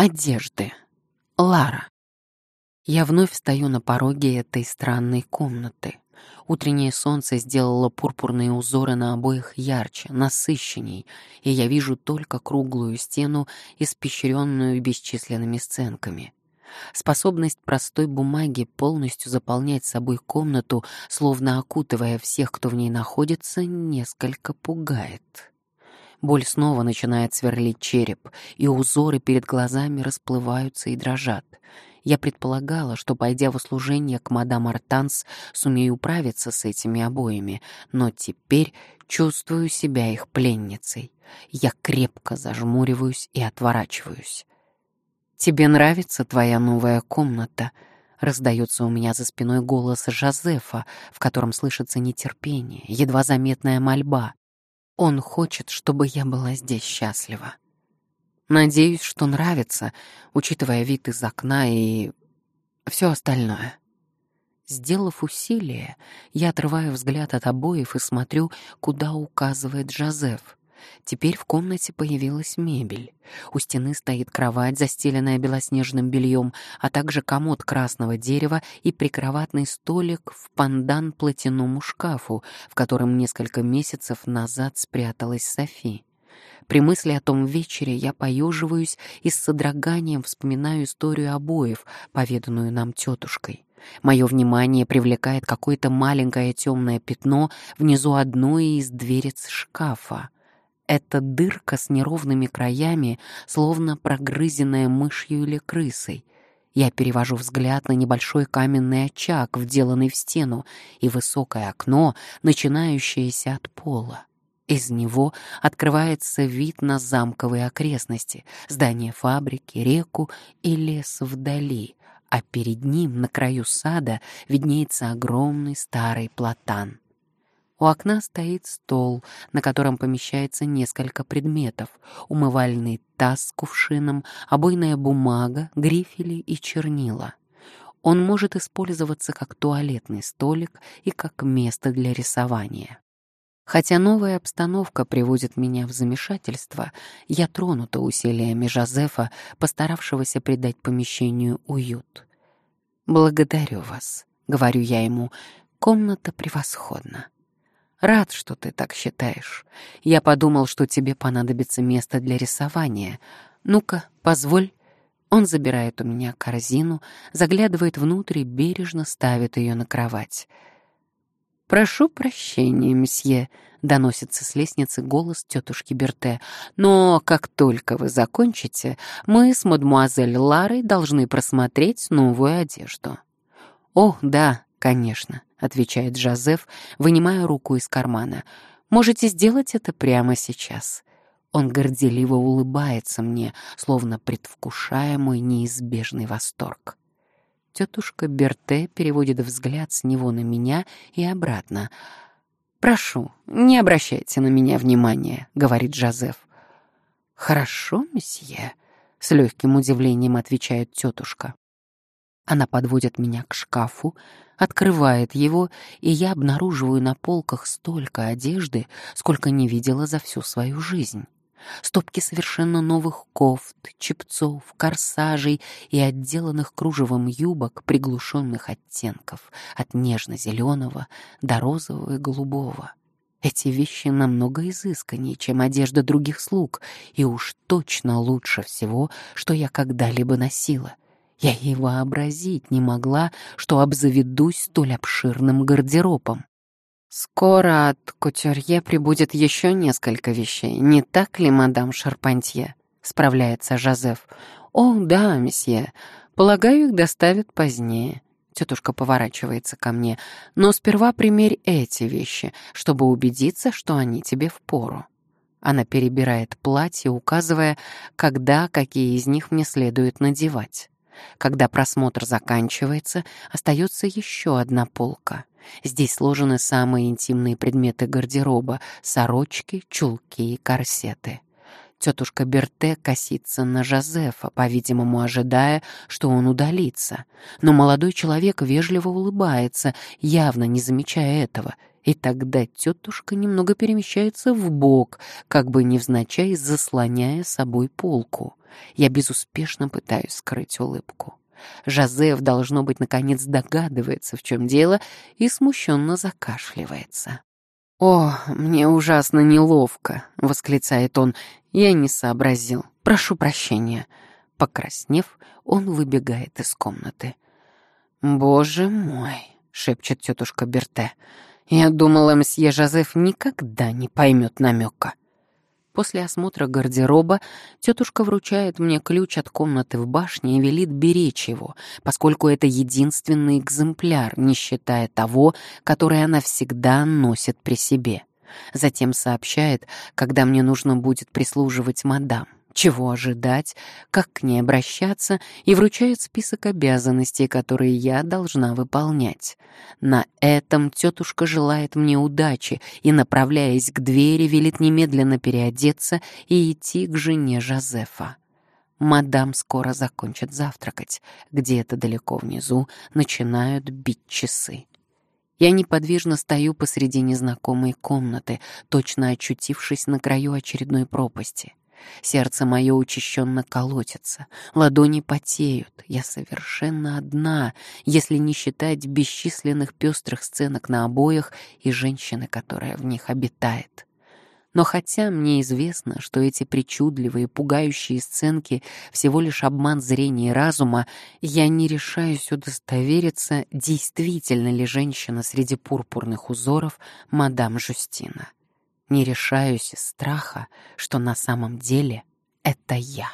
Одежды. Лара. Я вновь стою на пороге этой странной комнаты. Утреннее солнце сделало пурпурные узоры на обоих ярче, насыщенней, и я вижу только круглую стену, испещренную бесчисленными сценками. Способность простой бумаги полностью заполнять собой комнату, словно окутывая всех, кто в ней находится, несколько пугает. Боль снова начинает сверлить череп, и узоры перед глазами расплываются и дрожат. Я предполагала, что, пойдя в услужение к мадам Артанс, сумею управиться с этими обоями, но теперь чувствую себя их пленницей. Я крепко зажмуриваюсь и отворачиваюсь. «Тебе нравится твоя новая комната?» Раздается у меня за спиной голос Жозефа, в котором слышится нетерпение, едва заметная мольба. Он хочет, чтобы я была здесь счастлива. Надеюсь, что нравится, учитывая вид из окна и все остальное. Сделав усилие, я отрываю взгляд от обоев и смотрю, куда указывает Жозеф. Теперь в комнате появилась мебель. У стены стоит кровать, застеленная белоснежным бельем, а также комод красного дерева и прикроватный столик в пандан платяному шкафу, в котором несколько месяцев назад спряталась Софи. При мысли о том вечере я поеживаюсь и с содроганием вспоминаю историю обоев, поведанную нам тетушкой. Мое внимание привлекает какое-то маленькое темное пятно внизу одной из дверец шкафа. Это дырка с неровными краями, словно прогрызенная мышью или крысой. Я перевожу взгляд на небольшой каменный очаг, вделанный в стену, и высокое окно, начинающееся от пола. Из него открывается вид на замковые окрестности, здание фабрики, реку и лес вдали, а перед ним, на краю сада, виднеется огромный старый платан. У окна стоит стол, на котором помещается несколько предметов. Умывальный таз с кувшином, обойная бумага, грифели и чернила. Он может использоваться как туалетный столик и как место для рисования. Хотя новая обстановка приводит меня в замешательство, я тронута усилиями Жозефа, постаравшегося придать помещению уют. «Благодарю вас», — говорю я ему, — «комната превосходна». Рад, что ты так считаешь. Я подумал, что тебе понадобится место для рисования. Ну-ка, позволь. Он забирает у меня корзину, заглядывает внутрь и бережно ставит ее на кровать. «Прошу прощения, месье», — доносится с лестницы голос тетушки Берте. «Но как только вы закончите, мы с мадмуазель Ларой должны просмотреть новую одежду». «О, да, конечно. — отвечает Жозеф, вынимая руку из кармана. «Можете сделать это прямо сейчас». Он горделиво улыбается мне, словно предвкушая мой неизбежный восторг. Тетушка Берте переводит взгляд с него на меня и обратно. «Прошу, не обращайте на меня внимания», — говорит Жозеф. «Хорошо, месье», — с легким удивлением отвечает тетушка. Она подводит меня к шкафу, открывает его, и я обнаруживаю на полках столько одежды, сколько не видела за всю свою жизнь. Стопки совершенно новых кофт, чепцов, корсажей и отделанных кружевом юбок приглушенных оттенков, от нежно-зеленого до розового и голубого. Эти вещи намного изысканнее, чем одежда других слуг, и уж точно лучше всего, что я когда-либо носила — я и вообразить не могла, что обзаведусь столь обширным гардеробом. «Скоро от кутюрье прибудет еще несколько вещей, не так ли, мадам Шарпантье?» — справляется Жозеф. «О, да, месье. Полагаю, их доставят позднее». Тетушка поворачивается ко мне. «Но сперва примерь эти вещи, чтобы убедиться, что они тебе впору». Она перебирает платье, указывая, когда какие из них мне следует надевать. Когда просмотр заканчивается, остается еще одна полка. Здесь сложены самые интимные предметы гардероба — сорочки, чулки и корсеты. Тетушка Берте косится на Жозефа, по-видимому, ожидая, что он удалится. Но молодой человек вежливо улыбается, явно не замечая этого. И тогда тетушка немного перемещается в бок, как бы невзначай заслоняя собой полку. Я безуспешно пытаюсь скрыть улыбку. Жозеф, должно быть, наконец догадывается, в чем дело, и смущенно закашливается. «О, мне ужасно неловко», — восклицает он. «Я не сообразил. Прошу прощения». Покраснев, он выбегает из комнаты. «Боже мой», — шепчет тетушка Берте. «Я думала, мсье Жозеф никогда не поймет намека». После осмотра гардероба тетушка вручает мне ключ от комнаты в башне и велит беречь его, поскольку это единственный экземпляр, не считая того, который она всегда носит при себе. Затем сообщает, когда мне нужно будет прислуживать мадам чего ожидать, как к ней обращаться, и вручает список обязанностей, которые я должна выполнять. На этом тетушка желает мне удачи и, направляясь к двери, велит немедленно переодеться и идти к жене Жозефа. Мадам скоро закончит завтракать. Где-то далеко внизу начинают бить часы. Я неподвижно стою посреди незнакомой комнаты, точно очутившись на краю очередной пропасти. Сердце мое учащенно колотится, ладони потеют. Я совершенно одна, если не считать бесчисленных пестрых сценок на обоях и женщины, которая в них обитает. Но хотя мне известно, что эти причудливые, пугающие сценки всего лишь обман зрения и разума, я не решаюсь удостовериться, действительно ли женщина среди пурпурных узоров мадам Жустина. Не решаюсь из страха, что на самом деле это я.